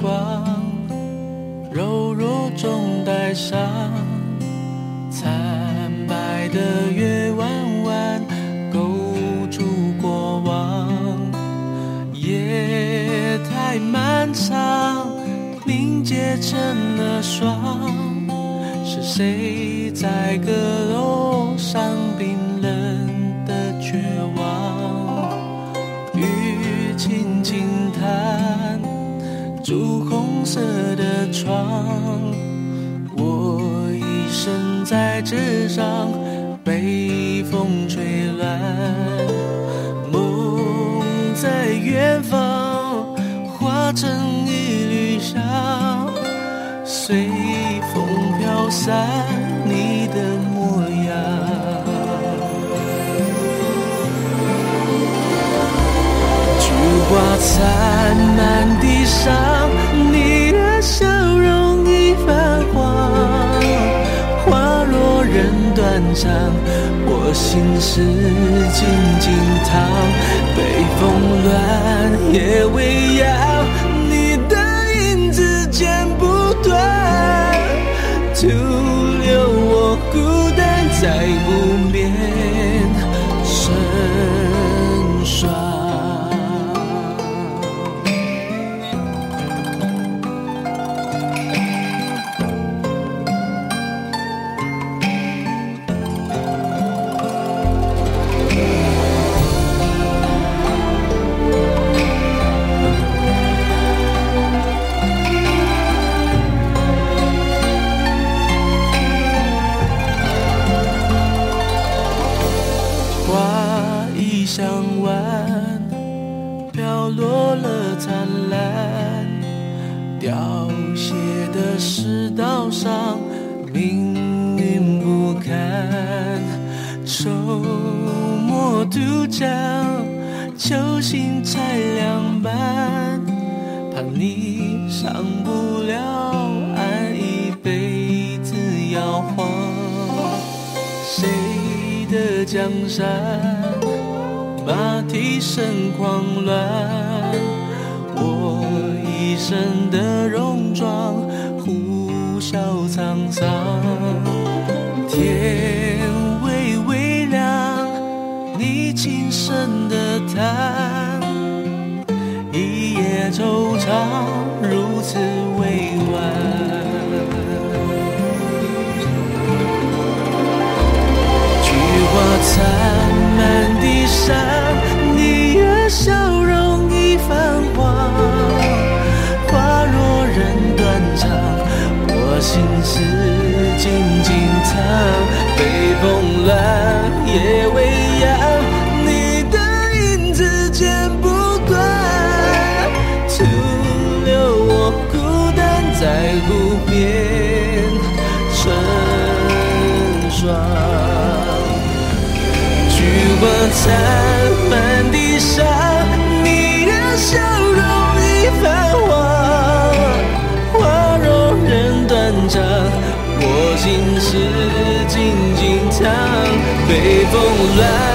光，柔弱中带伤，惨白的月弯弯勾住过往，夜太漫长，凝结成了霜，是谁在阁楼上冰冷的绝望？雨轻轻弹，朱红色的窗，我一生在纸上被风吹乱，梦在远方化成一缕香，随风飘散你的模样。菊花残满地上，上，我心事静静躺。北风乱，夜未央，你的影子剪不断，徒留我孤单在落了灿烂，凋谢的世道上，命运不堪。愁墨渡江，秋心才凉半，怕你伤不了岸，一辈子摇晃。谁的江山，马蹄声狂乱，身的戎装，呼啸沧桑。天微微亮，你轻声的叹，一夜惆怅，如此心事静静藏。北风乱，夜未央，你的影子剪不断，徒留我孤单在湖边成双。菊花残满地伤，你的笑容已泛我心事静静藏。北风乱，